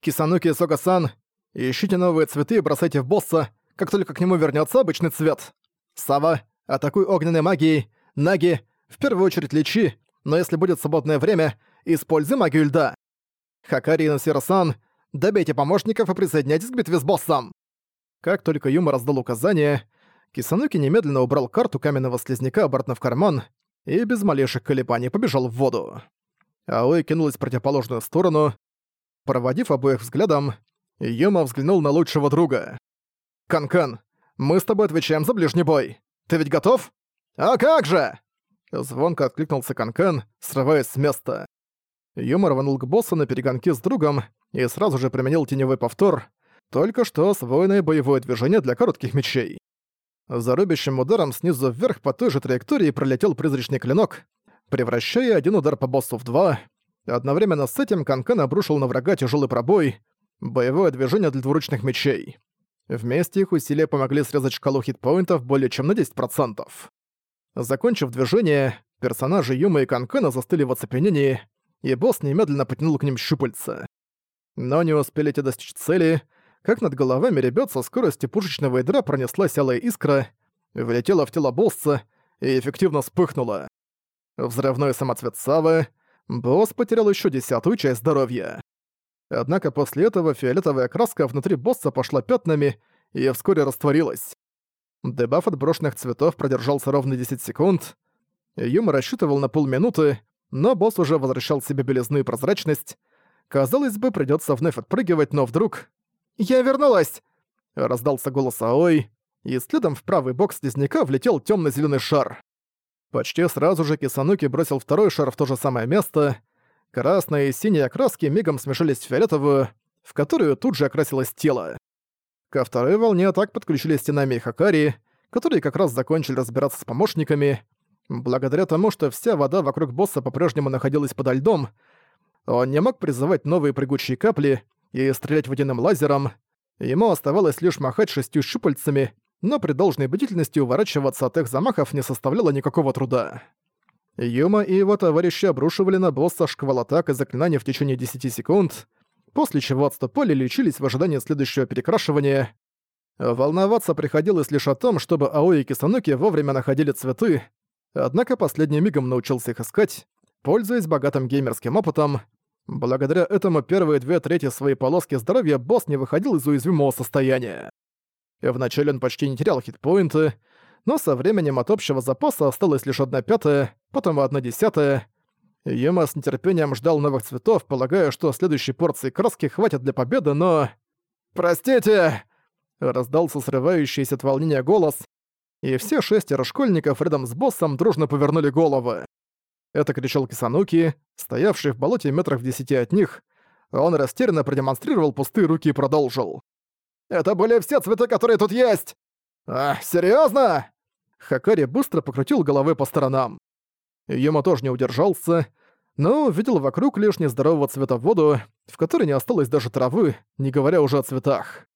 Кисануки Сога-сан, ищите новые цветы и бросайте в босса, как только к нему вернется обычный цвет. Сава, атакуй огненной магией. Наги, в первую очередь лечи, но если будет свободное время, используй магию льда. Хакари и Насира-сан, добейте помощников и присоединяйтесь к битве с боссом. Как только Юма раздал указание, Кисануки немедленно убрал карту каменного слизняка обратно в карман и без малейших колебаний побежал в воду. Аой кинулась в противоположную сторону. Проводив обоих взглядом, Юма взглянул на лучшего друга. «Кан-Кан, мы с тобой отвечаем за ближний бой. Ты ведь готов?» «А как же!» Звонко откликнулся Кан-Кан, срываясь с места. Юма рванул к боссу на перегонки с другом и сразу же применил теневой повтор, только что освоенное боевое движение для коротких мечей. За рубящим ударом снизу вверх по той же траектории пролетел призрачный клинок, превращая один удар по боссу в два. Одновременно с этим Канкан обрушил на врага тяжелый пробой, боевое движение для двуручных мечей. Вместе их усилия помогли срезать шкалу хитпоинтов более чем на 10%. Закончив движение, персонажи Юма и Канкана застыли в оцепенении, и босс немедленно потянул к ним щупальца. Но не успели те достичь цели — как над головами ребят со скоростью пушечного ядра пронеслась алая искра, влетела в тело босса и эффективно вспыхнула. Взрывной самоцвет Савы, босс потерял еще десятую часть здоровья. Однако после этого фиолетовая краска внутри босса пошла пятнами и вскоре растворилась. Дебаф от брошенных цветов продержался ровно 10 секунд. Юма рассчитывал на полминуты, но босс уже возвращал себе белизну и прозрачность. Казалось бы, придется вновь отпрыгивать, но вдруг «Я вернулась!» — раздался голос Аой, и следом в правый бок слизняка влетел темно зеленый шар. Почти сразу же Кисануки бросил второй шар в то же самое место. Красные и синие окраски мигом смешались в фиолетовую, в которую тут же окрасилось тело. Ко второй волне атак подключились Тинами и Хакари, которые как раз закончили разбираться с помощниками. Благодаря тому, что вся вода вокруг босса по-прежнему находилась подо льдом, он не мог призывать новые прыгучие капли, и стрелять водяным лазером. Ему оставалось лишь махать шестью щупальцами, но при должной бдительности уворачиваться от их замахов не составляло никакого труда. Юма и его товарищи обрушивали на босса шквал атак и заклинаний в течение 10 секунд, после чего отступали и лечились в ожидании следующего перекрашивания. Волноваться приходилось лишь о том, чтобы Аои и Кисануки вовремя находили цветы, однако последним мигом научился их искать, пользуясь богатым геймерским опытом, Благодаря этому первые две трети своей полоски здоровья босс не выходил из уязвимого состояния. Вначале он почти не терял хитпоинты, но со временем от общего запаса осталось лишь одна пятая, потом одна десятая. Юма с нетерпением ждал новых цветов, полагая, что следующей порции краски хватит для победы, но... «Простите!» — раздался срывающийся от волнения голос, и все шестеро школьников рядом с боссом дружно повернули головы. Это кричал Кисануки, стоявший в болоте метрах в десяти от них. Он растерянно продемонстрировал пустые руки и продолжил. «Это были все цветы, которые тут есть!» «А, серьёзно?» Хакари быстро покрутил головой по сторонам. Юма тоже не удержался, но увидел вокруг лишь нездорового цвета воду, в которой не осталось даже травы, не говоря уже о цветах.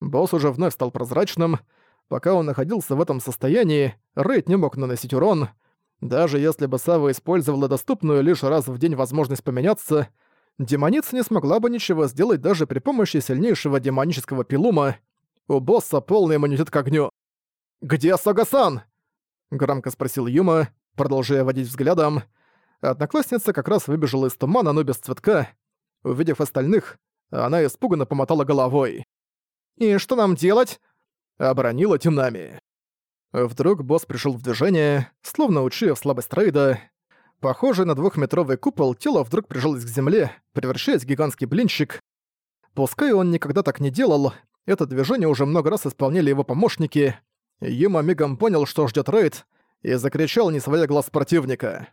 Босс уже вновь стал прозрачным. Пока он находился в этом состоянии, Рейд не мог наносить урон, даже если бы Сава использовала доступную лишь раз в день возможность поменяться, демоница не смогла бы ничего сделать даже при помощи сильнейшего демонического пилума. У босса полный иммунитет к огню. «Где Согасан?» — громко спросил Юма, продолжая водить взглядом. Одноклассница как раз выбежала из тумана, но без цветка. Увидев остальных, она испуганно помотала головой. «И что нам делать?» — оборонила Тинами. Вдруг босс пришел в движение, словно учуяв слабость рейда. Похоже на двухметровый купол, тело вдруг прижалось к земле, превращаясь в гигантский блинчик. Пускай он никогда так не делал, это движение уже много раз исполняли его помощники. Юма мигом понял, что ждет рейд, и закричал, не сводя глаз противника.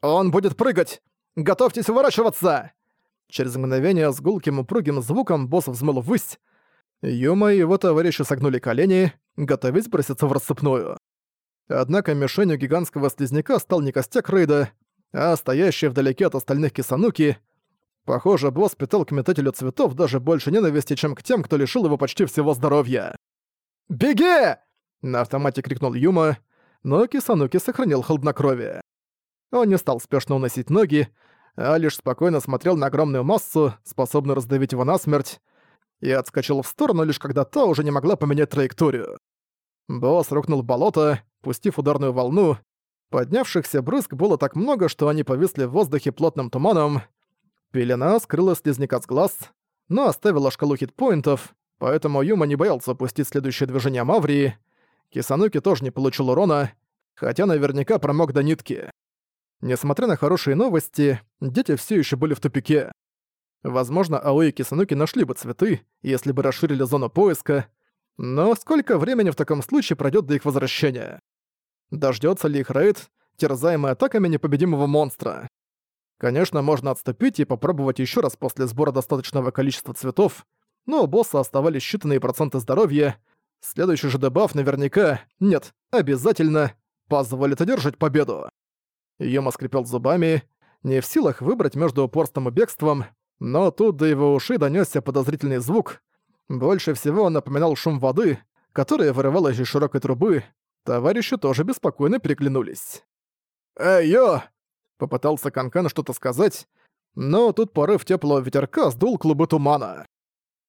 «Он будет прыгать! Готовьтесь уворачиваться!» Через мгновение с гулким упругим звуком босс взмыл ввысь, Юма и его товарищи согнули колени, готовясь броситься в рассыпную. Однако мишенью гигантского слизняка стал не костяк рейда, а стоящий вдалеке от остальных кисануки. Похоже, босс питал к метателю цветов даже больше ненависти, чем к тем, кто лишил его почти всего здоровья. «Беги!» — на автомате крикнул Юма, но Кисануки сохранил хладнокровие. Он не стал спешно уносить ноги, а лишь спокойно смотрел на огромную массу, способную раздавить его насмерть, и отскочил в сторону, лишь когда та уже не могла поменять траекторию. Босс рухнул в болото, пустив ударную волну. Поднявшихся брызг было так много, что они повисли в воздухе плотным туманом. Пелена скрыла слизняка с глаз, но оставила шкалу хитпоинтов, поэтому Юма не боялся упустить следующее движение Маврии. Кисануки тоже не получил урона, хотя наверняка промок до нитки. Несмотря на хорошие новости, дети все еще были в тупике. Возможно, Аои и Кисануки нашли бы цветы, если бы расширили зону поиска, но сколько времени в таком случае пройдет до их возвращения? Дождется ли их рейд, терзаемый атаками непобедимого монстра? Конечно, можно отступить и попробовать еще раз после сбора достаточного количества цветов, но у босса оставались считанные проценты здоровья. Следующий же дебаф наверняка, нет, обязательно, позволит одержать победу. Йома скрипел зубами, не в силах выбрать между упорством и бегством, но тут до его ушей донёсся подозрительный звук. Больше всего он напоминал шум воды, которая вырывалась из широкой трубы. Товарищи тоже беспокойно переглянулись. «Эй, йо!» Попытался Канкан что-то сказать, но тут порыв теплого ветерка сдул клубы тумана.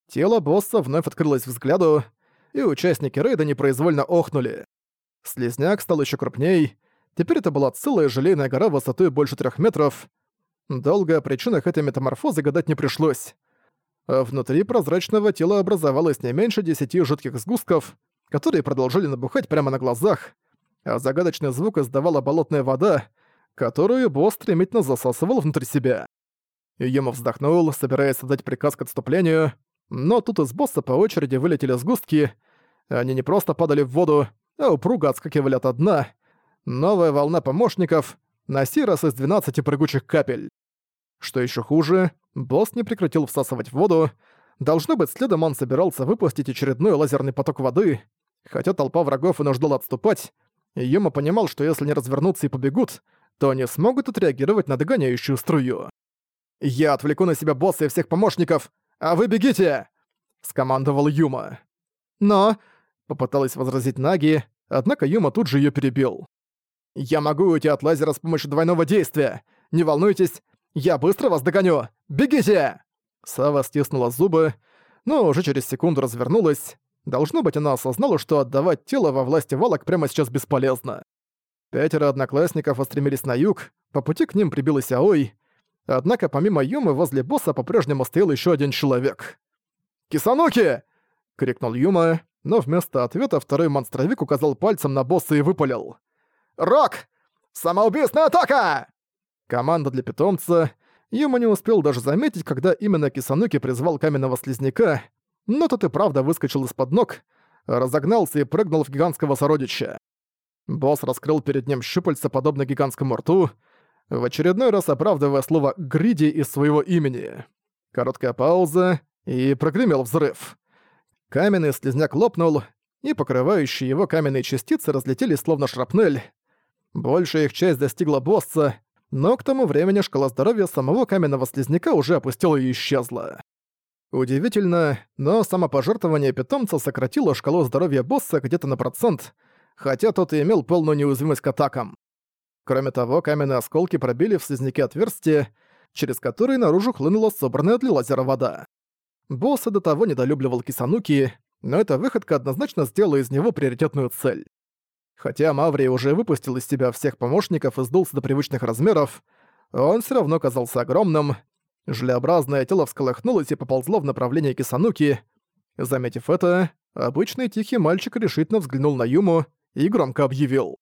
Тело босса вновь открылось взгляду, и участники рейда непроизвольно охнули. Слизняк стал еще крупней. Теперь это была целая желейная гора высотой больше трех метров. Долго о причинах этой метаморфозы гадать не пришлось. А внутри прозрачного тела образовалось не меньше десяти жутких сгустков, которые продолжали набухать прямо на глазах, а загадочный звук издавала болотная вода, которую босс стремительно засасывал внутрь себя. Юма вздохнул, собираясь отдать приказ к отступлению, но тут из босса по очереди вылетели сгустки. Они не просто падали в воду, а упруго отскакивали от дна. Новая волна помощников, на сей раз из 12 прыгучих капель. Что еще хуже, босс не прекратил всасывать воду. Должно быть, следом он собирался выпустить очередной лазерный поток воды. Хотя толпа врагов и нуждала отступать, Юма понимал, что если не развернуться и побегут, то они смогут отреагировать на догоняющую струю. «Я отвлеку на себя босса и всех помощников, а вы бегите!» — скомандовал Юма. «Но...» — попыталась возразить Наги, однако Юма тут же её перебил. «Я могу уйти от лазера с помощью двойного действия. Не волнуйтесь, я быстро вас догоню! Бегите!» Сава стиснула зубы, но уже через секунду развернулась. Должно быть, она осознала, что отдавать тело во власти валок прямо сейчас бесполезно. Пятеро одноклассников устремились на юг, по пути к ним прибилась Аой, однако помимо Юмы возле босса по-прежнему стоял еще один человек. «Кисануки!» — крикнул Юма, но вместо ответа второй монстровик указал пальцем на босса и выпалил. «Рок! Самоубийственная атака!» Команда для питомца. Юма не успел даже заметить, когда именно Кисануки призвал каменного слизняка, но тот и правда выскочил из-под ног, разогнался и прыгнул в гигантского сородича. Босс раскрыл перед ним щупальца, подобно гигантскому рту, в очередной раз оправдывая слово «гриди» из своего имени. Короткая пауза, и прогремел взрыв. Каменный слизняк лопнул, и покрывающие его каменные частицы разлетелись словно шрапнель. Большая их часть достигла босса, но к тому времени шкала здоровья самого каменного слизняка уже опустила и исчезла. Удивительно, но самопожертвование питомца сократило шкалу здоровья босса где-то на процент — хотя тот и имел полную неуязвимость к атакам. Кроме того, каменные осколки пробили в слизняке отверстие, через которое наружу хлынула собранная для лазера вода. Босс до того недолюбливал Кисануки, но эта выходка однозначно сделала из него приоритетную цель. Хотя Маврий уже выпустил из себя всех помощников и сдулся до привычных размеров, он все равно казался огромным. Желеобразное тело всколыхнулось и поползло в направлении Кисануки. Заметив это, обычный тихий мальчик решительно взглянул на Юму и громко объявил.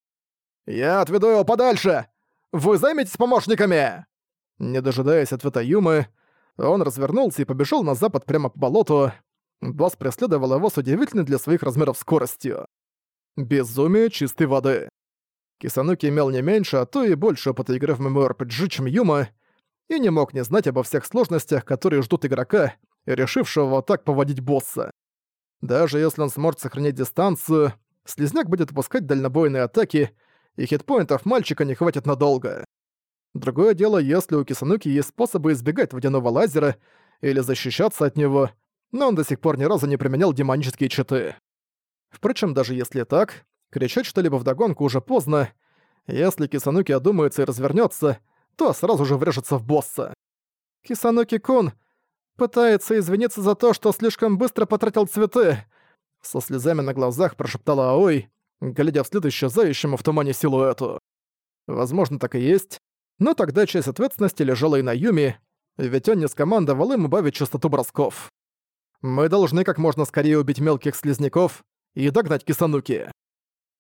«Я отведу его подальше! Вы займетесь помощниками!» Не дожидаясь ответа Юмы, он развернулся и побежал на запад прямо по болоту. Босс преследовал его с удивительной для своих размеров скоростью. Безумие чистой воды. Кисануки имел не меньше, а то и больше опыта игры в MMORPG, чем Юма, и не мог не знать обо всех сложностях, которые ждут игрока, решившего так поводить босса. Даже если он сможет сохранять дистанцию, Слизняк будет опускать дальнобойные атаки, и хитпоинтов мальчика не хватит надолго. Другое дело, если у Кисануки есть способы избегать водяного лазера или защищаться от него, но он до сих пор ни разу не применял демонические читы. Впрочем, даже если так, кричать что-либо вдогонку уже поздно. Если Кисануки одумается и развернется, то сразу же врежется в босса. Кисануки-кун пытается извиниться за то, что слишком быстро потратил цветы. Со слезами на глазах прошептала Аой, глядя вслед исчезающему в тумане силуэту. Возможно, так и есть, но тогда часть ответственности лежала и на Юми, ведь он не скомандовал им убавить частоту бросков. Мы должны как можно скорее убить мелких слизняков и догнать Кисануки.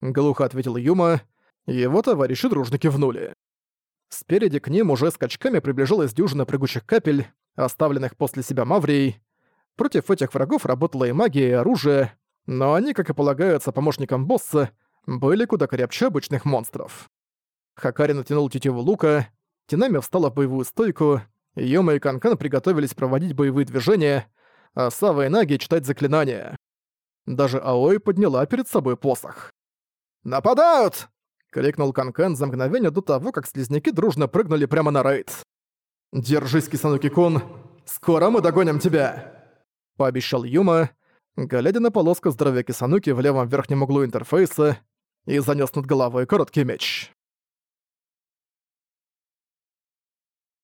Глухо ответил Юма, и его товарищи дружно кивнули. Спереди к ним уже скачками приближалась дюжина прыгучих капель, оставленных после себя Маврией. Против этих врагов работала и магия, и оружие, но они, как и полагается помощникам босса, были куда крепче обычных монстров. Хакари натянул тетиву лука, Тинами встала в боевую стойку, Йома и Канкан приготовились проводить боевые движения, а Сава и Наги читать заклинания. Даже Аой подняла перед собой посох. «Нападают!» — крикнул Канкан за мгновение до того, как слизняки дружно прыгнули прямо на рейд. «Держись, Кисануки-кун! Скоро мы догоним тебя!» — пообещал Юма, глядя на полоску здоровья Кисануки в левом верхнем углу интерфейса и занёс над головой короткий меч.